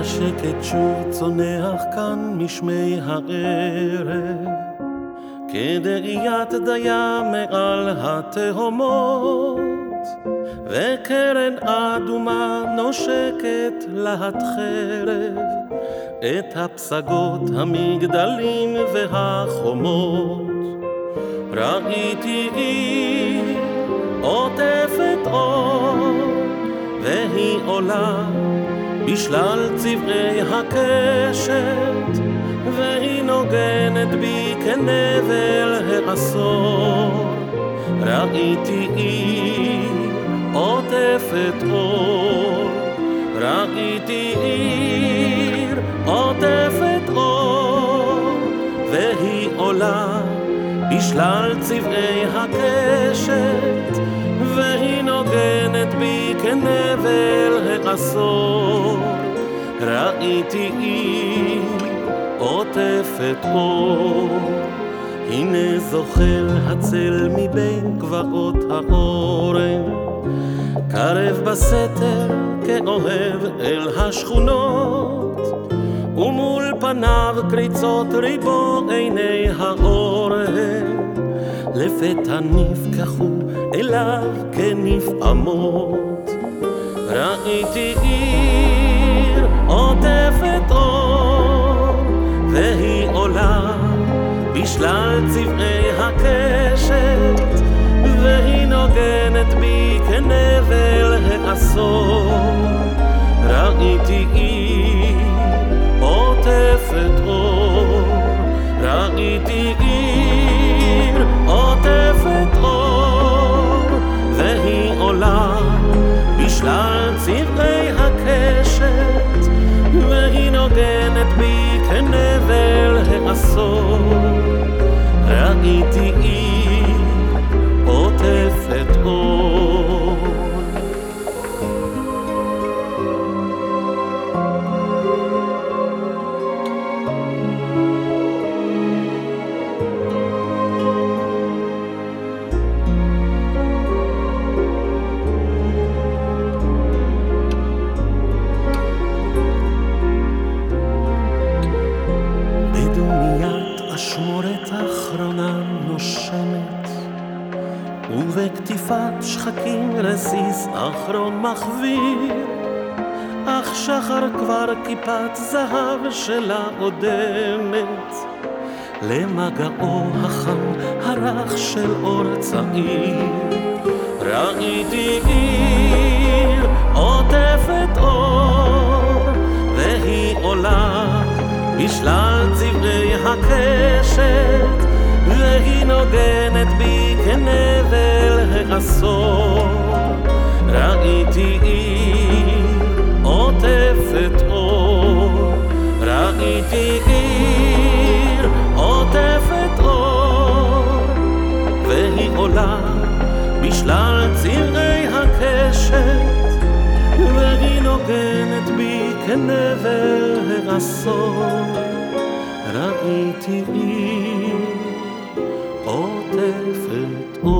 השקט שוב צונח כאן משמי הערב, כדאיית דיה מעל התהומות, וקרן אדומה נושקת להט חרב, את הפסגות, המגדלים והחומות. ראיתי עיר עוטפת אור, והיא עולה בשלל צבעי הקשת, והיא נוגנת בי כנבל העשור. ראיתי עיר עוטפת אור, ראיתי עיר עוטפת אור, והיא עולה בשלל צבעי הקשת, והיא נוגנת בי כנבל העשור. ראיתי עיר עוטפת אור, הנה זוחל הצל מבין גבעות האורן, קרב בסתר כאוהב אל השכונות, ומול פניו קריצות ריבו עיני האורן, לפתע נפקחו אליו כנפעמות. ראיתי עיר עוטפת אור, והיא עולה בשלל צבעי הקשת, והיא נוגנת בי כנבל העשור. ראיתי עיר עוטפת אור, ראיתי עיר עוטפת אור, והיא עולה בשלל צבעי נוגנת בי כנבל העשור. אשמורת אחרונה נושמת, ובקטיפת שחקים רסיס אחרון מחוויר, אך שחר כבר כיפת זהב שלה אודמת, למגעו החם הרך של אור צעיר. ראיתי עיר עוטפת אור, והיא עולה בשלל צבעי הקשת, והיא נוגנת בי כנבל העשור. ראיתי עיר עוטפת אור, ראיתי עיר עוטפת אור, והיא עולה בשלל צבעי הקשת, והיא נוגנת בי כנבל העשור. ראיתי עיר עוטפת אור.